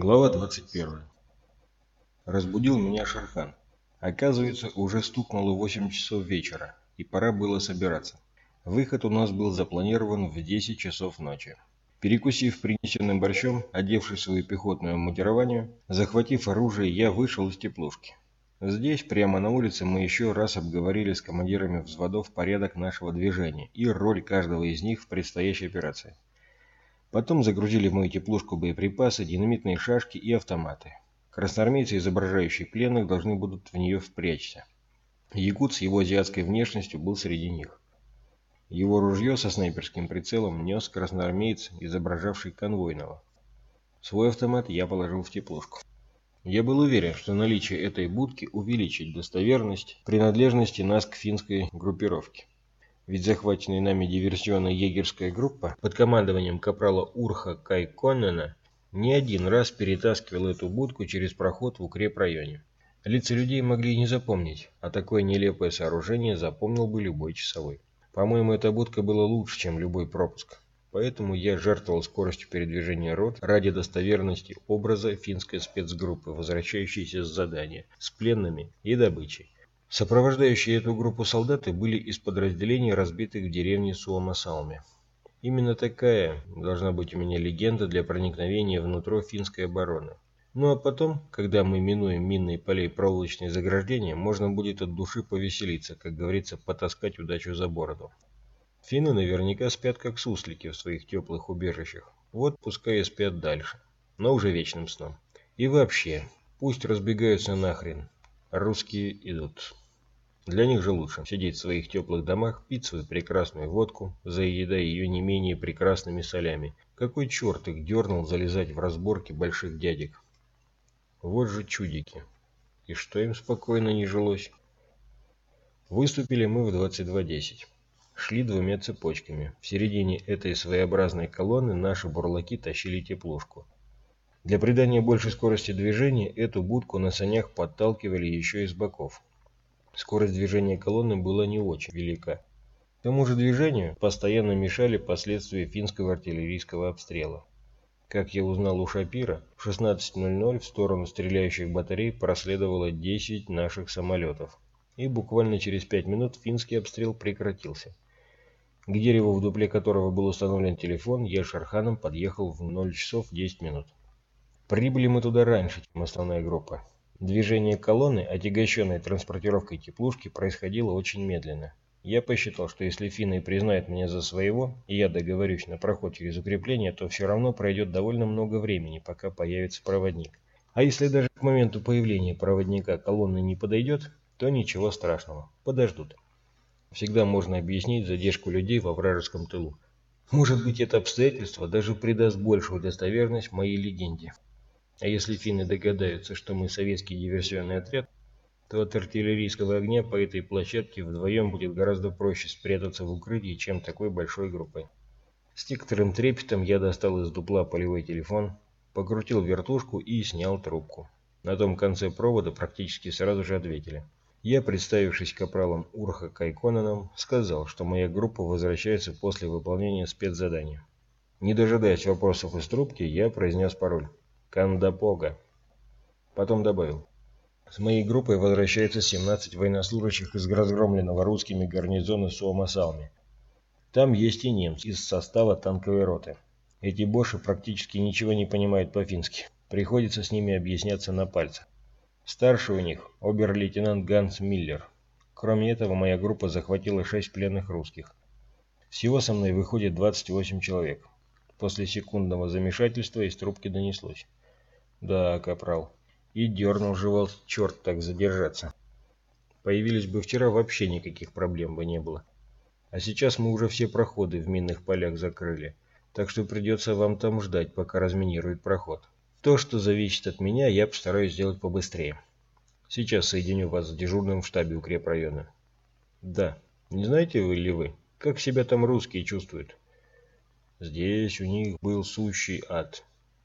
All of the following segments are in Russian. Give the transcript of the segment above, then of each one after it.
Глава 21. Разбудил меня Шерхан. Оказывается, уже стукнуло 8 часов вечера, и пора было собираться. Выход у нас был запланирован в 10 часов ночи. Перекусив принесенным борщом, одевшись в свою пехотную мундирование, захватив оружие, я вышел из теплушки. Здесь, прямо на улице, мы еще раз обговорили с командирами взводов порядок нашего движения и роль каждого из них в предстоящей операции. Потом загрузили в мою теплушку боеприпасы, динамитные шашки и автоматы. Красноармейцы, изображающие пленных, должны будут в нее впрячься. Якут с его азиатской внешностью был среди них. Его ружье со снайперским прицелом нес красноармеец, изображавший конвойного. Свой автомат я положил в теплушку. Я был уверен, что наличие этой будки увеличит достоверность принадлежности нас к финской группировке. Ведь захваченная нами диверсионная егерская группа под командованием капрала Урха Кайконнена не один раз перетаскивала эту будку через проход в укрепрайоне. Лица людей могли не запомнить, а такое нелепое сооружение запомнил бы любой часовой. По-моему, эта будка была лучше, чем любой пропуск. Поэтому я жертвовал скоростью передвижения рот ради достоверности образа финской спецгруппы, возвращающейся с задания, с пленными и добычей. Сопровождающие эту группу солдаты были из подразделений, разбитых в деревне Суомасалме. Именно такая должна быть у меня легенда для проникновения внутрь финской обороны. Ну а потом, когда мы минуем минные поля и проволочные заграждения, можно будет от души повеселиться, как говорится, потаскать удачу за бороду. Финны наверняка спят как суслики в своих теплых убежищах. Вот пускай и спят дальше, но уже вечным сном. И вообще, пусть разбегаются нахрен. Русские идут. Для них же лучше сидеть в своих теплых домах, пить свою прекрасную водку, заедая ее не менее прекрасными солями. Какой черт их дернул залезать в разборки больших дядек? Вот же чудики. И что им спокойно не жилось? Выступили мы в 22.10. Шли двумя цепочками. В середине этой своеобразной колонны наши бурлаки тащили теплушку. Для придания большей скорости движения эту будку на санях подталкивали еще из боков. Скорость движения колонны была не очень велика. К тому же движению постоянно мешали последствия финского артиллерийского обстрела. Как я узнал у Шапира, в 16.00 в сторону стреляющих батарей проследовало 10 наших самолетов. И буквально через 5 минут финский обстрел прекратился. К дереву, в дупле которого был установлен телефон, я Шарханом подъехал в 0 часов 10 минут. Прибыли мы туда раньше, чем основная группа. Движение колонны, отягощенной транспортировкой теплушки, происходило очень медленно. Я посчитал, что если финны признают меня за своего, и я договорюсь на проход через укрепление, то все равно пройдет довольно много времени, пока появится проводник. А если даже к моменту появления проводника колонна не подойдет, то ничего страшного, подождут. Всегда можно объяснить задержку людей во вражеском тылу. Может быть, это обстоятельство даже придаст большую достоверность моей легенде. А если финны догадаются, что мы советский диверсионный отряд, то от артиллерийского огня по этой площадке вдвоем будет гораздо проще спрятаться в укрытии, чем такой большой группой. С некоторым трепетом я достал из дупла полевой телефон, покрутил вертушку и снял трубку. На том конце провода практически сразу же ответили. Я, представившись капралом Урха Кайконаном, сказал, что моя группа возвращается после выполнения спецзадания. Не дожидаясь вопросов из трубки, я произнес пароль. Кандапога. Потом добавил. С моей группой возвращается 17 военнослужащих из разгромленного русскими гарнизона Суомасалми. Там есть и немцы из состава танковой роты. Эти боши практически ничего не понимают по-фински. Приходится с ними объясняться на пальцах. Старший у них обер-лейтенант Ганс Миллер. Кроме этого, моя группа захватила 6 пленных русских. Всего со мной выходит 28 человек. После секундного замешательства из трубки донеслось. Да, капрал. И дернул живал черт так задержаться. Появились бы вчера, вообще никаких проблем бы не было. А сейчас мы уже все проходы в минных полях закрыли. Так что придется вам там ждать, пока разминируют проход. То, что зависит от меня, я постараюсь сделать побыстрее. Сейчас соединю вас с дежурным в штабе укрепрайона. Да. Не знаете вы ли вы, как себя там русские чувствуют? Здесь у них был сущий ад.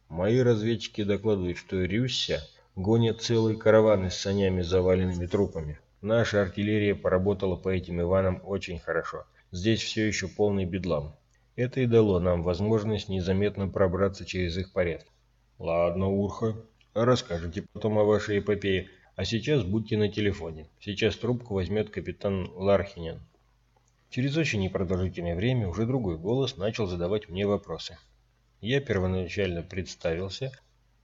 Мои разведчики докладывают, что Рюся гонят целые караваны с санями, заваленными трупами. Наша артиллерия поработала по этим Иванам очень хорошо. Здесь все еще полный бедлам. Это и дало нам возможность незаметно пробраться через их порядки. Ладно, Урха, расскажите потом о вашей эпопее. А сейчас будьте на телефоне. Сейчас трубку возьмет капитан Лархинен. Через очень непродолжительное время уже другой голос начал задавать мне вопросы. Я первоначально представился,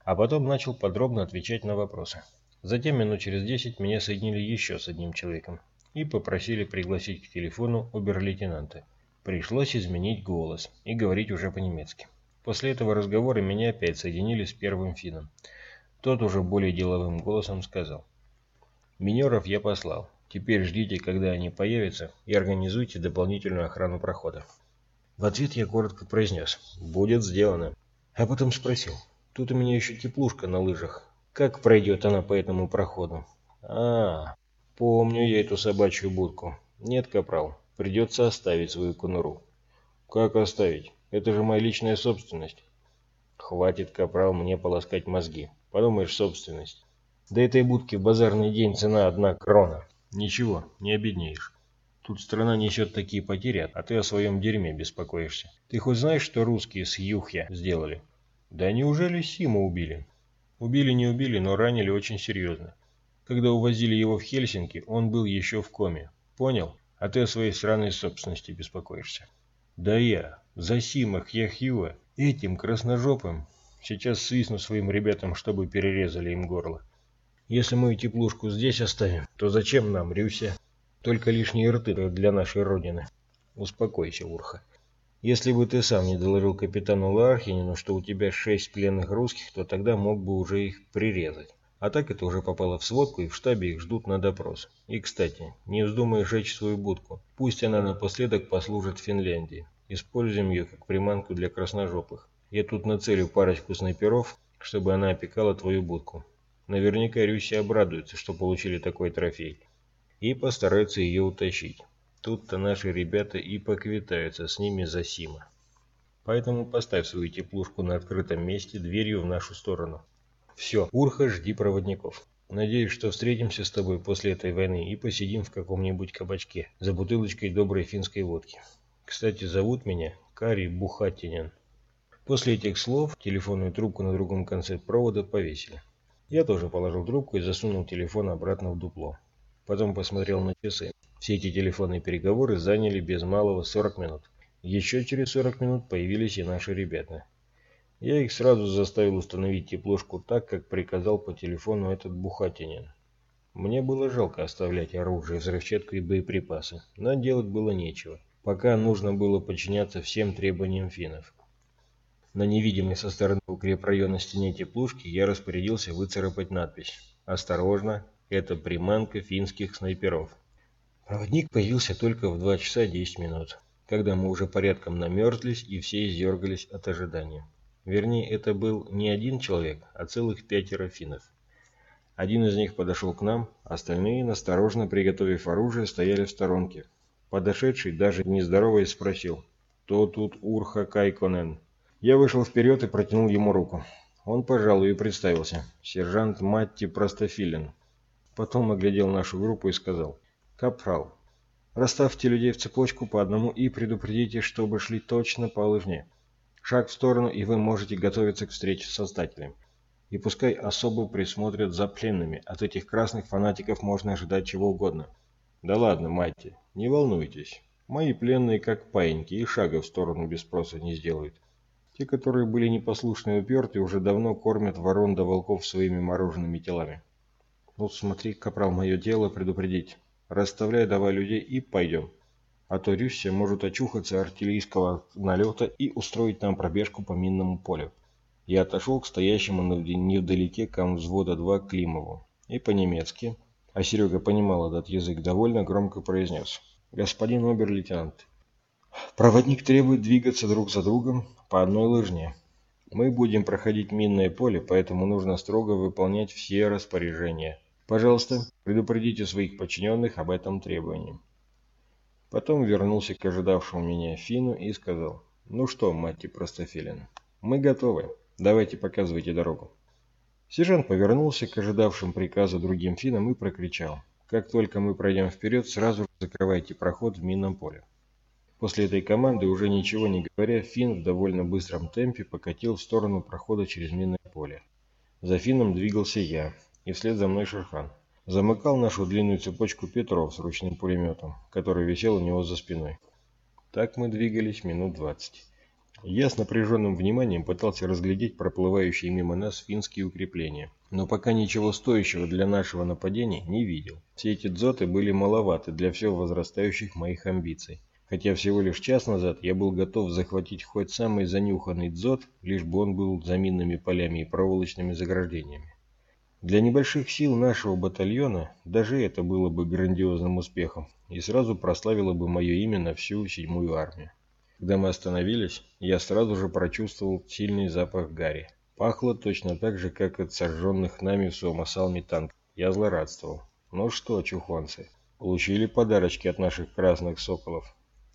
а потом начал подробно отвечать на вопросы. Затем минут через десять меня соединили еще с одним человеком и попросили пригласить к телефону обер-лейтенанта. Пришлось изменить голос и говорить уже по-немецки. После этого разговора меня опять соединили с первым финном. Тот уже более деловым голосом сказал. «Минеров я послал. Теперь ждите, когда они появятся, и организуйте дополнительную охрану прохода». В ответ я коротко произнес «Будет сделано». А потом спросил «Тут у меня еще теплушка на лыжах. Как пройдет она по этому проходу?» «А, помню я эту собачью будку. Нет, капрал, придется оставить свою конуру». «Как оставить? Это же моя личная собственность». «Хватит, капрал, мне полоскать мозги. Подумаешь, собственность. До этой будки в базарный день цена одна крона». «Ничего, не обеднеешь. Тут страна несет такие потери, а ты о своем дерьме беспокоишься. Ты хоть знаешь, что русские с Юхья сделали?» «Да неужели Сима убили?» «Убили не убили, но ранили очень серьезно. Когда увозили его в Хельсинки, он был еще в коме. Понял? А ты о своей сраной собственности беспокоишься». «Да я, за Сима Хьяхьюа, этим красножопым, сейчас свистну своим ребятам, чтобы перерезали им горло. Если мы теплушку здесь оставим, то зачем нам Рюся? Только лишние рты для нашей родины. Успокойся, Урха. Если бы ты сам не доложил капитану Лархинину, что у тебя шесть пленных русских, то тогда мог бы уже их прирезать. А так это уже попало в сводку, и в штабе их ждут на допрос. И, кстати, не вздумай жечь свою будку. Пусть она напоследок послужит Финляндии. Используем ее как приманку для красножопых. Я тут нацелю парочку снайперов, чтобы она опекала твою будку. Наверняка Рюси обрадуется, что получили такой трофей. И постараются ее утащить. Тут-то наши ребята и поквитаются с ними за Сима. Поэтому поставь свою теплушку на открытом месте дверью в нашу сторону. Все, Урха, жди проводников. Надеюсь, что встретимся с тобой после этой войны и посидим в каком-нибудь кабачке за бутылочкой доброй финской водки. Кстати, зовут меня Кари Бухатинен. После этих слов телефонную трубку на другом конце провода повесили. Я тоже положил трубку и засунул телефон обратно в дупло. Потом посмотрел на часы. Все эти телефонные переговоры заняли без малого 40 минут. Еще через 40 минут появились и наши ребята. Я их сразу заставил установить теплушку так, как приказал по телефону этот бухатинин. Мне было жалко оставлять оружие, взрывчатку и боеприпасы, но делать было нечего. Пока нужно было подчиняться всем требованиям финнов. На невидимой со стороны укрепрайона стене теплушки я распорядился выцарапать надпись «Осторожно, это приманка финских снайперов». Проводник появился только в 2 часа 10 минут, когда мы уже порядком намерзлись и все издергались от ожидания. Вернее, это был не один человек, а целых пятеро финнов. Один из них подошел к нам, остальные, насторожно приготовив оружие, стояли в сторонке. Подошедший, даже не здороваясь, спросил, «Кто тут Урха Кайконен?» Я вышел вперед и протянул ему руку. Он пожал и представился. Сержант Матти Простофилин. Потом оглядел нашу группу и сказал. «Капрал, расставьте людей в цепочку по одному и предупредите, чтобы шли точно по лыжне. Шаг в сторону, и вы можете готовиться к встрече с Создателем. И пускай особо присмотрят за пленными. От этих красных фанатиков можно ожидать чего угодно. Да ладно, Матти, не волнуйтесь. Мои пленные как паиньки и шага в сторону без спроса не сделают. Те, которые были непослушны и уперты, уже давно кормят ворон да волков своими морожеными телами. Ну смотри, капрал, мое дело предупредить. Расставляй давай людей и пойдем. А то Рюссия может очухаться артиллерийского налета и устроить нам пробежку по минному полю. Я отошел к стоящему невдалеке кам взвода 2 Климову и по-немецки, а Серега понимал этот язык, довольно громко произнес. «Господин обер-лейтенант, проводник требует двигаться друг за другом по одной лыжне. Мы будем проходить минное поле, поэтому нужно строго выполнять все распоряжения. Пожалуйста, предупредите своих подчиненных об этом требовании. Потом вернулся к ожидавшему меня Фину и сказал, «Ну что, Матти Простофилин, мы готовы. Давайте показывайте дорогу». Сержант повернулся к ожидавшим приказа другим финам и прокричал, «Как только мы пройдем вперед, сразу закрывайте проход в минном поле». После этой команды, уже ничего не говоря, Финн в довольно быстром темпе покатил в сторону прохода через минное поле. За Финном двигался я, и вслед за мной Шерхан. Замыкал нашу длинную цепочку Петров с ручным пулеметом, который висел у него за спиной. Так мы двигались минут двадцать. Я с напряженным вниманием пытался разглядеть проплывающие мимо нас финские укрепления, но пока ничего стоящего для нашего нападения не видел. Все эти дзоты были маловаты для все возрастающих моих амбиций. Хотя всего лишь час назад я был готов захватить хоть самый занюханный дзот, лишь бы он был за минными полями и проволочными заграждениями. Для небольших сил нашего батальона даже это было бы грандиозным успехом и сразу прославило бы мое имя на всю седьмую армию. Когда мы остановились, я сразу же прочувствовал сильный запах гари. Пахло точно так же, как от сожженных нами в Суомасалме танк. Я злорадствовал. Ну что, чухонцы, получили подарочки от наших красных соколов.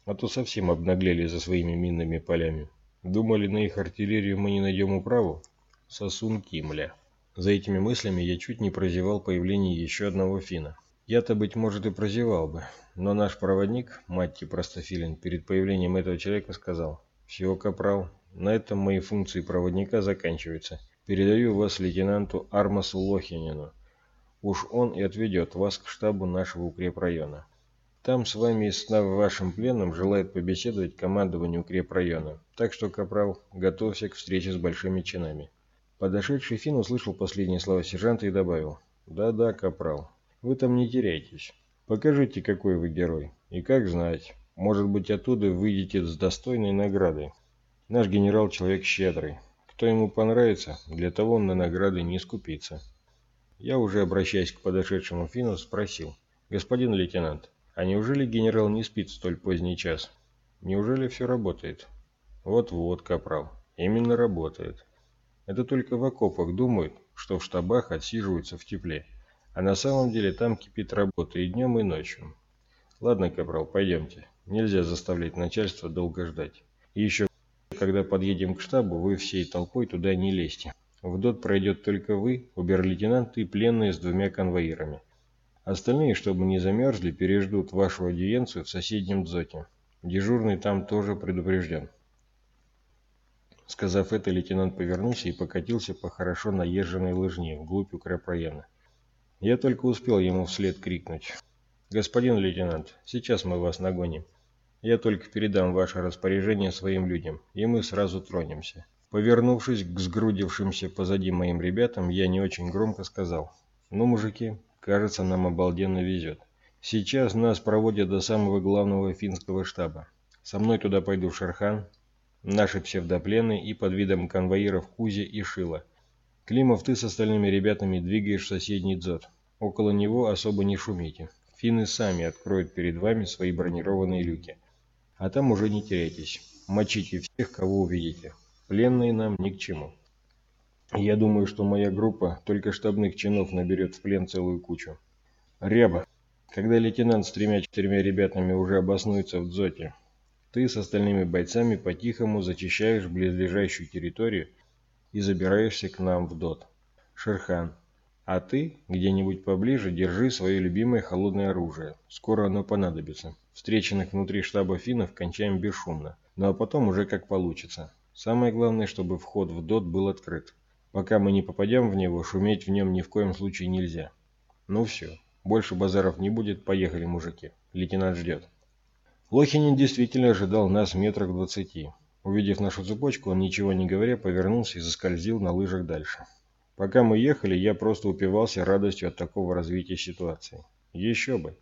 А то совсем обнаглели за своими минными полями. Думали, на их артиллерию мы не найдем управу? Сосунки, мля. За этими мыслями я чуть не прозевал появление еще одного фина. Я-то, быть может, и прозевал бы, но наш проводник, Матти Простофилин, перед появлением этого человека сказал, «Все, капрал, на этом мои функции проводника заканчиваются. Передаю вас лейтенанту Армасу Лохинину. Уж он и отведет вас к штабу нашего укрепрайона. Там с вами и с вашим пленом желает побеседовать командование укрепрайона. Так что, капрал, готовься к встрече с большими чинами». Подошедший Фин услышал последние слова сержанта и добавил, «Да-да, капрал, вы там не теряйтесь. Покажите, какой вы герой. И как знать, может быть оттуда выйдете с достойной наградой. Наш генерал человек щедрый. Кто ему понравится, для того он на награды не скупится. Я уже обращаясь к подошедшему Фину спросил. Господин лейтенант, а неужели генерал не спит столь поздний час? Неужели все работает? Вот-вот, капрал. Именно работает. Это только в окопах думают, что в штабах отсиживаются в тепле. А на самом деле там кипит работа и днем, и ночью. Ладно, Капрал, пойдемте. Нельзя заставлять начальство долго ждать. И еще, когда подъедем к штабу, вы всей толпой туда не лезьте. В ДОТ пройдет только вы, обер-лейтенант и пленные с двумя конвоирами. Остальные, чтобы не замерзли, переждут вашу аудиенцию в соседнем дзоте. Дежурный там тоже предупрежден. Сказав это, лейтенант повернулся и покатился по хорошо наезженной лыжне вглубь укрепрайона. Я только успел ему вслед крикнуть. «Господин лейтенант, сейчас мы вас нагоним. Я только передам ваше распоряжение своим людям, и мы сразу тронемся». Повернувшись к сгрудившимся позади моим ребятам, я не очень громко сказал. «Ну, мужики, кажется, нам обалденно везет. Сейчас нас проводят до самого главного финского штаба. Со мной туда пойду Шерхан, наши псевдоплены и под видом конвоиров Кузи и Шила – Климов, ты с остальными ребятами двигаешь в соседний дзот. Около него особо не шумите. Финны сами откроют перед вами свои бронированные люки. А там уже не теряйтесь. Мочите всех, кого увидите. Пленные нам ни к чему. Я думаю, что моя группа только штабных чинов наберет в плен целую кучу. Ряба, когда лейтенант с тремя-четырьмя ребятами уже обоснуется в дзоте, ты с остальными бойцами по-тихому зачищаешь близлежащую территорию и забираешься к нам в ДОТ. Шерхан, а ты где-нибудь поближе держи свое любимое холодное оружие. Скоро оно понадобится. Встреченных внутри штаба финнов кончаем бесшумно. Ну а потом уже как получится. Самое главное, чтобы вход в ДОТ был открыт. Пока мы не попадем в него, шуметь в нем ни в коем случае нельзя. Ну все, больше базаров не будет, поехали, мужики. Лейтенант ждет. Лохинин действительно ожидал нас метрах двадцати. Увидев нашу цепочку, он, ничего не говоря, повернулся и заскользил на лыжах дальше. Пока мы ехали, я просто упивался радостью от такого развития ситуации. Еще бы.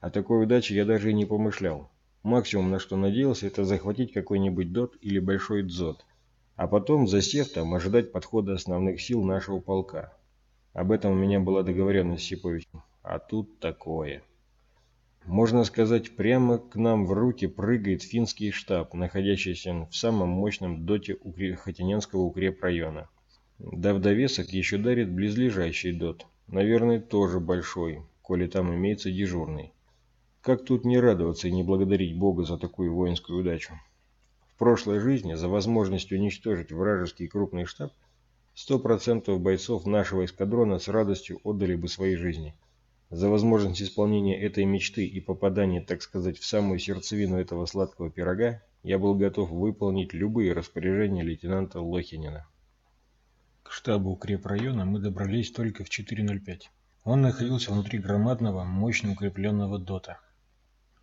О такой удаче я даже и не помышлял. Максимум, на что надеялся, это захватить какой-нибудь дот или большой дзот, а потом, засев там, ожидать подхода основных сил нашего полка. Об этом у меня была договоренность с Сиповичем. А тут такое. Можно сказать, прямо к нам в руки прыгает финский штаб, находящийся в самом мощном доте Хотиненского укрепрайона. Да в довесок еще дарит близлежащий дот. Наверное, тоже большой, коли там имеется дежурный. Как тут не радоваться и не благодарить Бога за такую воинскую удачу? В прошлой жизни за возможность уничтожить вражеский крупный штаб 100% бойцов нашего эскадрона с радостью отдали бы свои жизни. За возможность исполнения этой мечты и попадания, так сказать, в самую сердцевину этого сладкого пирога, я был готов выполнить любые распоряжения лейтенанта Лохинина. К штабу укрепрайона мы добрались только в 4.05. Он находился внутри громадного, мощно укрепленного дота.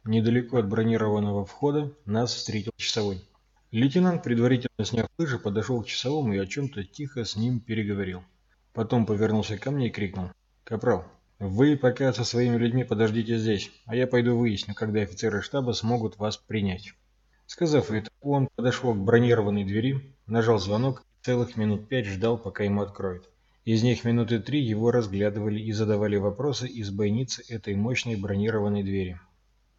Недалеко от бронированного входа нас встретил часовой. Лейтенант, предварительно сняв лыжи, подошел к часовому и о чем-то тихо с ним переговорил. Потом повернулся ко мне и крикнул. «Капрал, вы пока со своими людьми подождите здесь, а я пойду выясню, когда офицеры штаба смогут вас принять». Сказав это, он подошел к бронированной двери, нажал звонок и целых минут пять ждал, пока ему откроют. Из них минуты три его разглядывали и задавали вопросы из бойницы этой мощной бронированной двери.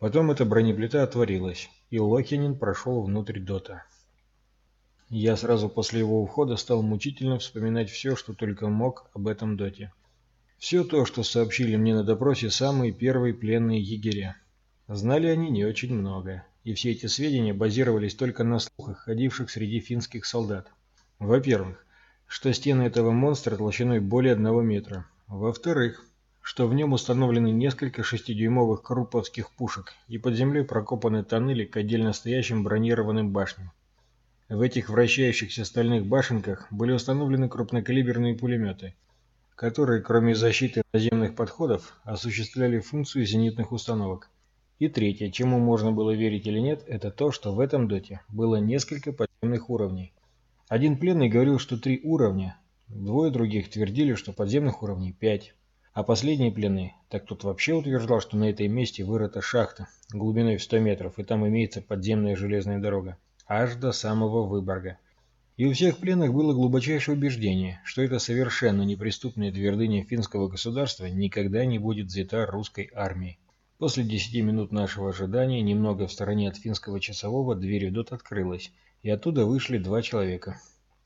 Потом эта бронеплита отворилась, и Лохинин прошел внутрь дота. Я сразу после его ухода стал мучительно вспоминать все, что только мог об этом доте. Все то, что сообщили мне на допросе самые первые пленные егеря. Знали они не очень много и все эти сведения базировались только на слухах, ходивших среди финских солдат. Во-первых, что стены этого монстра толщиной более одного метра. Во-вторых, что в нем установлены несколько шестидюймовых круповских пушек и под землей прокопаны тоннели к отдельно стоящим бронированным башням. В этих вращающихся стальных башенках были установлены крупнокалиберные пулеметы, которые, кроме защиты наземных подходов, осуществляли функцию зенитных установок. И третье, чему можно было верить или нет, это то, что в этом доте было несколько подземных уровней. Один пленный говорил, что три уровня, двое других твердили, что подземных уровней пять. А последний пленный, так тот вообще утверждал, что на этой месте вырыта шахта глубиной в 100 метров, и там имеется подземная железная дорога, аж до самого Выборга. И у всех пленных было глубочайшее убеждение, что эта совершенно неприступная твердыня финского государства никогда не будет взята русской армией. После десяти минут нашего ожидания, немного в стороне от финского часового, дверь в дот открылась, и оттуда вышли два человека.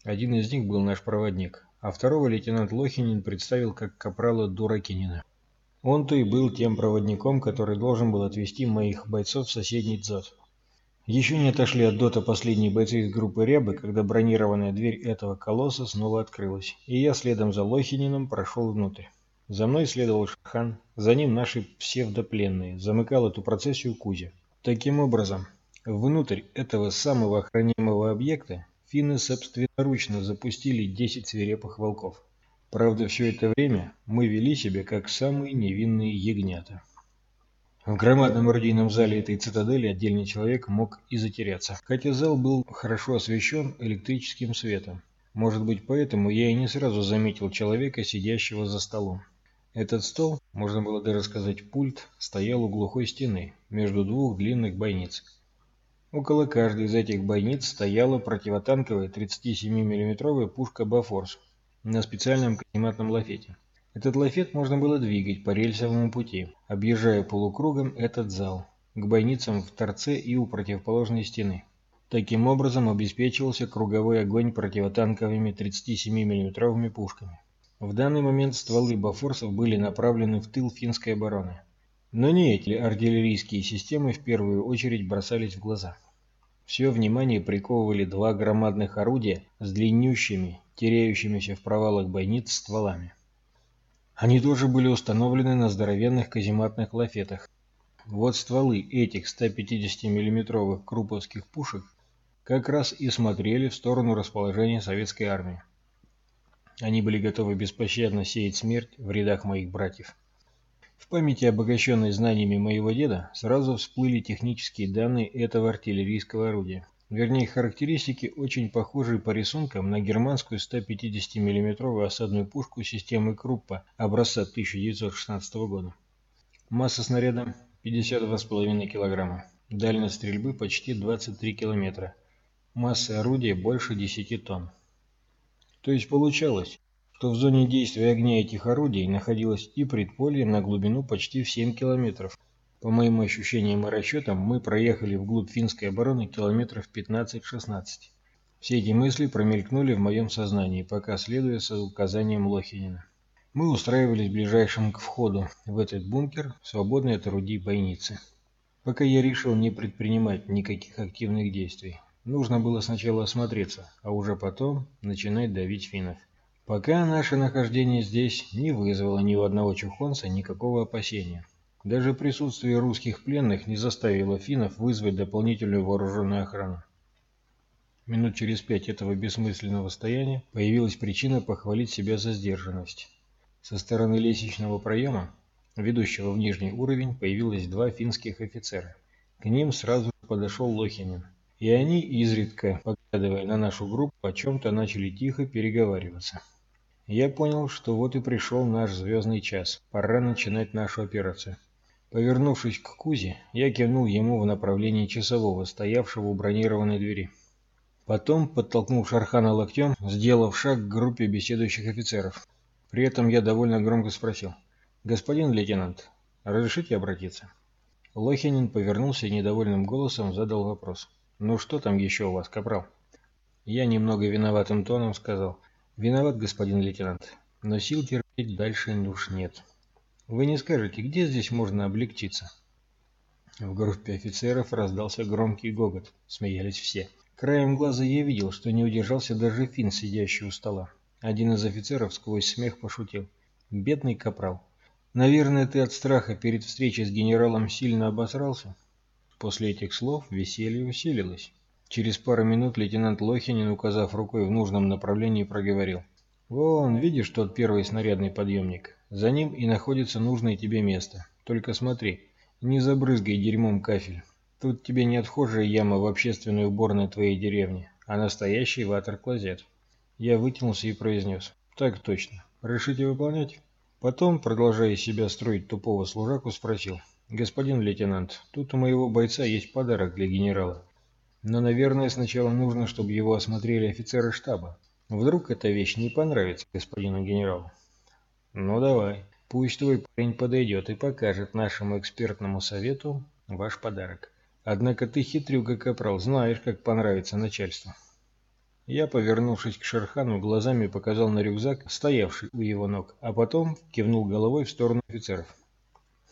Один из них был наш проводник, а второго лейтенант Лохинин представил как капрала Дуракинина. Он-то и был тем проводником, который должен был отвезти моих бойцов в соседний дзот. Еще не отошли от дота последние бойцы из группы Рябы, когда бронированная дверь этого колосса снова открылась, и я следом за Лохининым прошел внутрь. За мной следовал Шахан, за ним наши псевдопленные, замыкал эту процессию Кузя. Таким образом, внутрь этого самого охраняемого объекта финны собственноручно запустили 10 свирепых волков. Правда, все это время мы вели себя как самые невинные ягнята. В громадном орудийном зале этой цитадели отдельный человек мог и затеряться, хотя зал был хорошо освещен электрическим светом. Может быть, поэтому я и не сразу заметил человека, сидящего за столом. Этот стол, можно было даже сказать пульт, стоял у глухой стены, между двух длинных бойниц. Около каждой из этих бойниц стояла противотанковая 37 миллиметровая пушка «Бафорс» на специальном казематном лафете. Этот лафет можно было двигать по рельсовому пути, объезжая полукругом этот зал, к бойницам в торце и у противоположной стены. Таким образом обеспечивался круговой огонь противотанковыми 37 миллиметровыми пушками. В данный момент стволы Бафорсов были направлены в тыл финской обороны. Но не эти артиллерийские системы в первую очередь бросались в глаза. Все внимание приковывали два громадных орудия с длиннющими, теряющимися в провалах бойниц стволами. Они тоже были установлены на здоровенных казематных лафетах. Вот стволы этих 150 миллиметровых круповских пушек как раз и смотрели в сторону расположения советской армии. Они были готовы беспощадно сеять смерть в рядах моих братьев. В памяти, обогащенной знаниями моего деда, сразу всплыли технические данные этого артиллерийского орудия. Вернее, характеристики, очень похожие по рисункам на германскую 150 миллиметровую осадную пушку системы Круппа образца 1916 года. Масса снаряда 52,5 кг. Дальность стрельбы почти 23 км. Масса орудия больше 10 тонн. То есть получалось, что в зоне действия огня этих орудий находилось и предполье на глубину почти в 7 километров. По моим ощущениям и расчетам, мы проехали вглубь финской обороны километров 15-16. Все эти мысли промелькнули в моем сознании, пока следуя за указанием Лохинина. Мы устраивались ближайшим к входу в этот бункер, свободный от орудий бойницы. Пока я решил не предпринимать никаких активных действий. Нужно было сначала осмотреться, а уже потом начинать давить финнов. Пока наше нахождение здесь не вызвало ни у одного чухонца никакого опасения. Даже присутствие русских пленных не заставило финнов вызвать дополнительную вооруженную охрану. Минут через пять этого бессмысленного стояния появилась причина похвалить себя за сдержанность. Со стороны лестничного проема, ведущего в нижний уровень, появилось два финских офицера. К ним сразу подошел Лохинин, и они, изредка поглядывая на нашу группу, о чем-то начали тихо переговариваться. Я понял, что вот и пришел наш звездный час, пора начинать нашу операцию. Повернувшись к Кузе, я кивнул ему в направлении часового, стоявшего у бронированной двери. Потом, подтолкнув Шархана локтем, сделав шаг к группе беседующих офицеров. При этом я довольно громко спросил. «Господин лейтенант, разрешите обратиться?» Лохинин повернулся и недовольным голосом задал вопрос. «Ну что там еще у вас, капрал?» Я немного виноватым тоном сказал. «Виноват, господин лейтенант, но сил терпеть дальше уж нет». Вы не скажете, где здесь можно облегчиться? В группе офицеров раздался громкий гогот. Смеялись все. Краем глаза я видел, что не удержался даже фин, сидящий у стола. Один из офицеров сквозь смех пошутил. «Бедный капрал. Наверное, ты от страха перед встречей с генералом сильно обосрался?» После этих слов веселье усилилось. Через пару минут лейтенант Лохинин, указав рукой в нужном направлении, проговорил. «Вон, видишь тот первый снарядный подъемник? За ним и находится нужное тебе место. Только смотри, не забрызгай дерьмом кафель. Тут тебе не отхожая яма в общественной уборной твоей деревни, а настоящий ватер-клозет. Я вытянулся и произнес. Так точно. Решите выполнять? Потом, продолжая себя строить тупого служаку, спросил. Господин лейтенант, тут у моего бойца есть подарок для генерала. Но, наверное, сначала нужно, чтобы его осмотрели офицеры штаба. Вдруг эта вещь не понравится господину генералу. Ну давай, пусть твой парень подойдет и покажет нашему экспертному совету ваш подарок. Однако ты хитрюга, капрал, знаешь, как понравится начальству. Я, повернувшись к Шерхану, глазами показал на рюкзак, стоявший у его ног, а потом кивнул головой в сторону офицеров.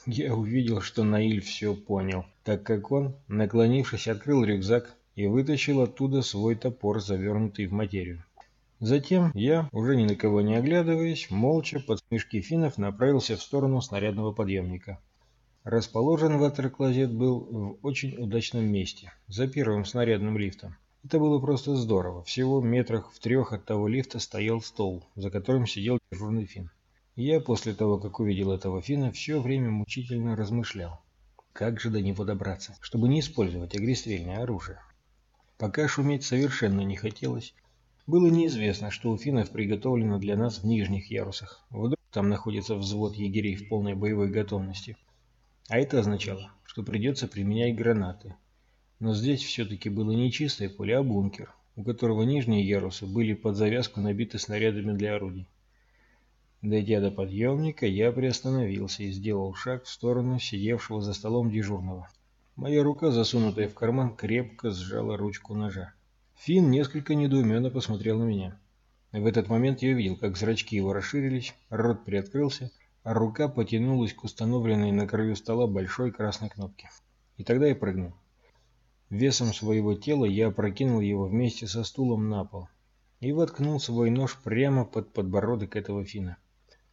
Я увидел, что Наиль все понял, так как он, наклонившись, открыл рюкзак и вытащил оттуда свой топор, завернутый в материю. Затем я, уже ни на кого не оглядываясь, молча под смешки финнов направился в сторону снарядного подъемника. Расположен ватер-клозет был в очень удачном месте, за первым снарядным лифтом. Это было просто здорово. Всего метрах в трех от того лифта стоял стол, за которым сидел дежурный фин. Я после того, как увидел этого фина, все время мучительно размышлял. Как же до него добраться, чтобы не использовать огнестрельное оружие? Пока шуметь совершенно не хотелось, было неизвестно, что у финнов приготовлено для нас в нижних ярусах. Вдруг там находится взвод егерей в полной боевой готовности. А это означало, что придется применять гранаты. Но здесь все-таки было не чистое поле, а бункер, у которого нижние ярусы были под завязку набиты снарядами для орудий. Дойдя до подъемника, я приостановился и сделал шаг в сторону сидевшего за столом дежурного. Моя рука, засунутая в карман, крепко сжала ручку ножа. Финн несколько недоуменно посмотрел на меня. В этот момент я увидел, как зрачки его расширились, рот приоткрылся, а рука потянулась к установленной на краю стола большой красной кнопке. И тогда я прыгнул. Весом своего тела я опрокинул его вместе со стулом на пол и воткнул свой нож прямо под подбородок этого фина.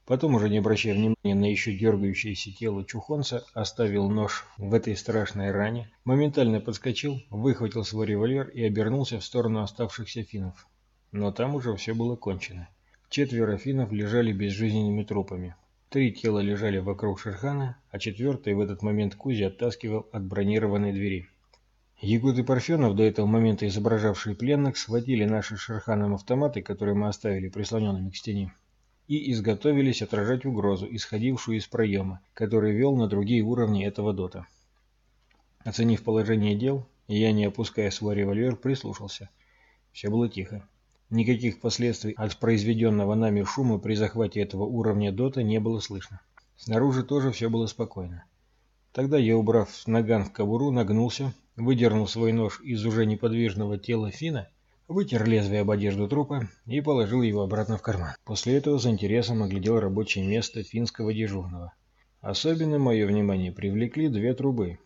Потом, уже не обращая внимания на еще дергающееся тело чухонца, оставил нож в этой страшной ране, моментально подскочил, выхватил свой револьвер и обернулся в сторону оставшихся финнов. Но там уже все было кончено. Четверо финнов лежали безжизненными трупами. Три тела лежали вокруг Шерхана, а четвертый в этот момент Кузи оттаскивал от бронированной двери. Ягуд и Парфенов, до этого момента изображавшие пленных, схватили наши Шерханом автоматы, которые мы оставили прислоненными к стене, и изготовились отражать угрозу, исходившую из проема, который вел на другие уровни этого дота. Оценив положение дел, я, не опуская свой револьвер, прислушался. Все было тихо. Никаких последствий от произведенного нами шума при захвате этого уровня дота не было слышно. Снаружи тоже все было спокойно. Тогда я, убрав наган в кобуру, нагнулся, выдернул свой нож из уже неподвижного тела Фина вытер лезвие об одежду трупа и положил его обратно в карман. После этого с интересом оглядел рабочее место финского дежурного. Особенно мое внимание привлекли две трубы.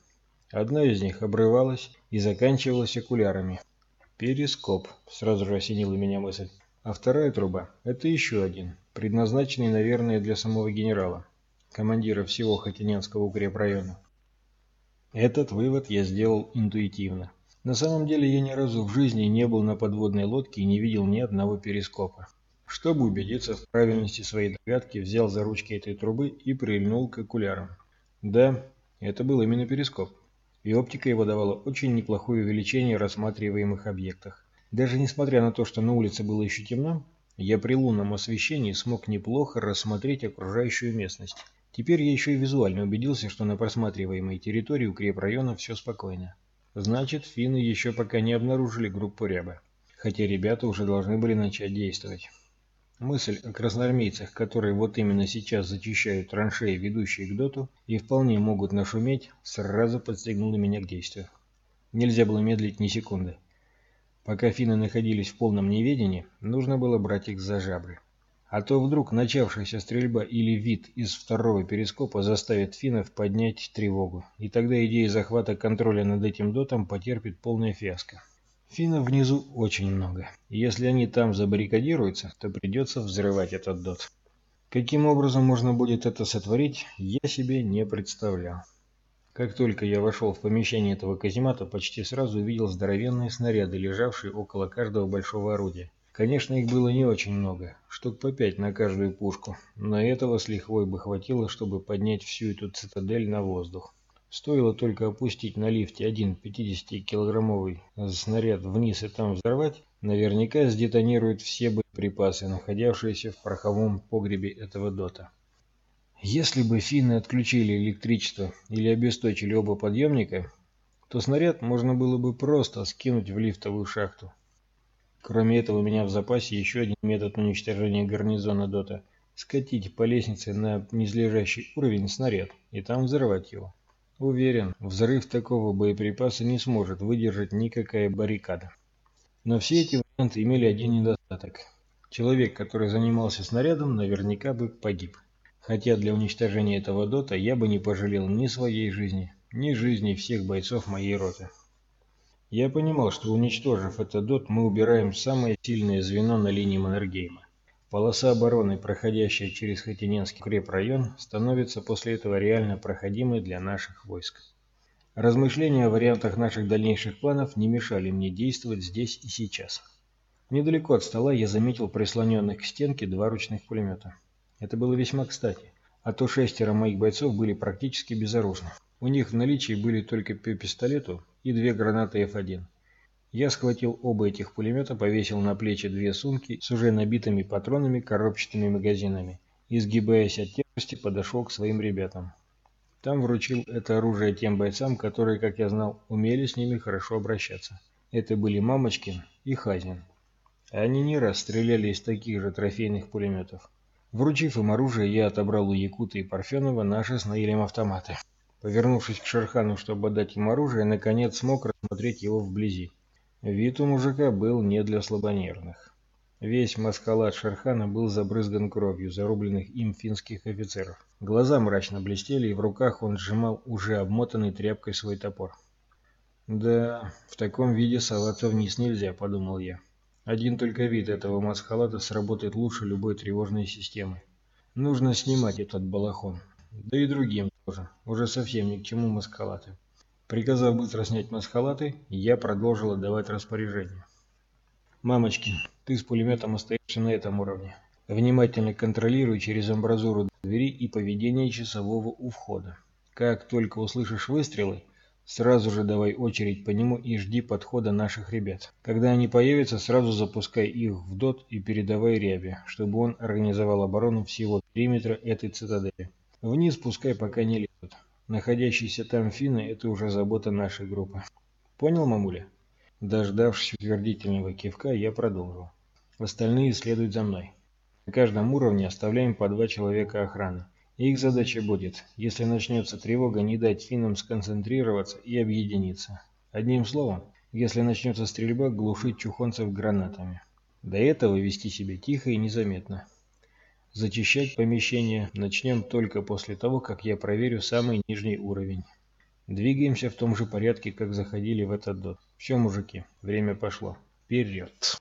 Одна из них обрывалась и заканчивалась окулярами. «Перископ», — сразу же осенила меня мысль. А вторая труба – это еще один, предназначенный, наверное, для самого генерала, командира всего Хотиненского укрепрайона. Этот вывод я сделал интуитивно. На самом деле я ни разу в жизни не был на подводной лодке и не видел ни одного перископа. Чтобы убедиться в правильности своей догадки, взял за ручки этой трубы и прильнул к окулярам. Да, это был именно перископ. И оптика его давала очень неплохое увеличение рассматриваемых объектах. Даже несмотря на то, что на улице было еще темно, я при лунном освещении смог неплохо рассмотреть окружающую местность. Теперь я еще и визуально убедился, что на просматриваемой территории укрепрайона все спокойно. Значит, финны еще пока не обнаружили группу ряба. Хотя ребята уже должны были начать действовать. Мысль о красноармейцах, которые вот именно сейчас зачищают траншеи, ведущие к доту, и вполне могут нашуметь, сразу подстегнула меня к действию. Нельзя было медлить ни секунды. Пока финны находились в полном неведении, нужно было брать их за жабры. А то вдруг начавшаяся стрельба или вид из второго перископа заставит финнов поднять тревогу, и тогда идея захвата контроля над этим дотом потерпит полное фиаско. Финнов внизу очень много. если они там забаррикадируются, то придется взрывать этот дот. Каким образом можно будет это сотворить, я себе не представлял. Как только я вошел в помещение этого каземата, почти сразу увидел здоровенные снаряды, лежавшие около каждого большого орудия. Конечно, их было не очень много, штук по пять на каждую пушку, но этого с лихвой бы хватило, чтобы поднять всю эту цитадель на воздух. Стоило только опустить на лифте один 50-килограммовый снаряд вниз и там взорвать, наверняка сдетонируют все боеприпасы, находившиеся в пороховом погребе этого дота. Если бы финны отключили электричество или обесточили оба подъемника, то снаряд можно было бы просто скинуть в лифтовую шахту. Кроме этого, у меня в запасе еще один метод уничтожения гарнизона ДОТа – скатить по лестнице на низлежащий уровень снаряд и там взорвать его. Уверен, взрыв такого боеприпаса не сможет выдержать никакая баррикада. Но все эти варианты имели один недостаток. Человек, который занимался снарядом, наверняка бы погиб. Хотя для уничтожения этого дота я бы не пожалел ни своей жизни, ни жизни всех бойцов моей роты. Я понимал, что уничтожив этот дот, мы убираем самое сильное звено на линии Маннергейма. Полоса обороны, проходящая через Хотиненский укрепрайон, становится после этого реально проходимой для наших войск. Размышления о вариантах наших дальнейших планов не мешали мне действовать здесь и сейчас. Недалеко от стола я заметил прислоненных к стенке два ручных пулемета. Это было весьма кстати, а то шестеро моих бойцов были практически безоружны. У них в наличии были только по пистолету и две гранаты F1. Я схватил оба этих пулемета, повесил на плечи две сумки с уже набитыми патронами, коробчатыми магазинами и, сгибаясь от тяжести, подошел к своим ребятам. Там вручил это оружие тем бойцам, которые, как я знал, умели с ними хорошо обращаться. Это были Мамочкин и Хазин. Они не раз стреляли из таких же трофейных пулеметов. Вручив им оружие, я отобрал у Якута и Парфенова наши с Наилем автоматы. Повернувшись к Шерхану, чтобы отдать им оружие, наконец смог рассмотреть его вблизи. Вид у мужика был не для слабонервных. Весь маскалад Шерхана был забрызган кровью зарубленных им финских офицеров. Глаза мрачно блестели, и в руках он сжимал уже обмотанный тряпкой свой топор. «Да, в таком виде соваться вниз нельзя», — подумал я. «Один только вид этого маскалада сработает лучше любой тревожной системы. Нужно снимать этот балахон. Да и другим тоже. Уже совсем ни к чему маскалаты». Приказав быстро снять масхалаты, я продолжил отдавать распоряжение. «Мамочкин, ты с пулеметом остаешься на этом уровне. Внимательно контролируй через амбразуру двери и поведение часового у входа. Как только услышишь выстрелы, сразу же давай очередь по нему и жди подхода наших ребят. Когда они появятся, сразу запускай их в ДОТ и передавай Рябе, чтобы он организовал оборону всего периметра этой цитадели. Вниз пускай пока не лезут. Находящиеся там финны – это уже забота нашей группы. Понял, мамуля? Дождавшись утвердительного кивка, я продолжил. Остальные следуют за мной. На каждом уровне оставляем по два человека охраны. их задача будет, если начнется тревога, не дать финнам сконцентрироваться и объединиться. Одним словом, если начнется стрельба, глушить чухонцев гранатами. До этого вести себя тихо и незаметно. Зачищать помещение начнем только после того, как я проверю самый нижний уровень. Двигаемся в том же порядке, как заходили в этот дот. Все, мужики, время пошло. Вперед!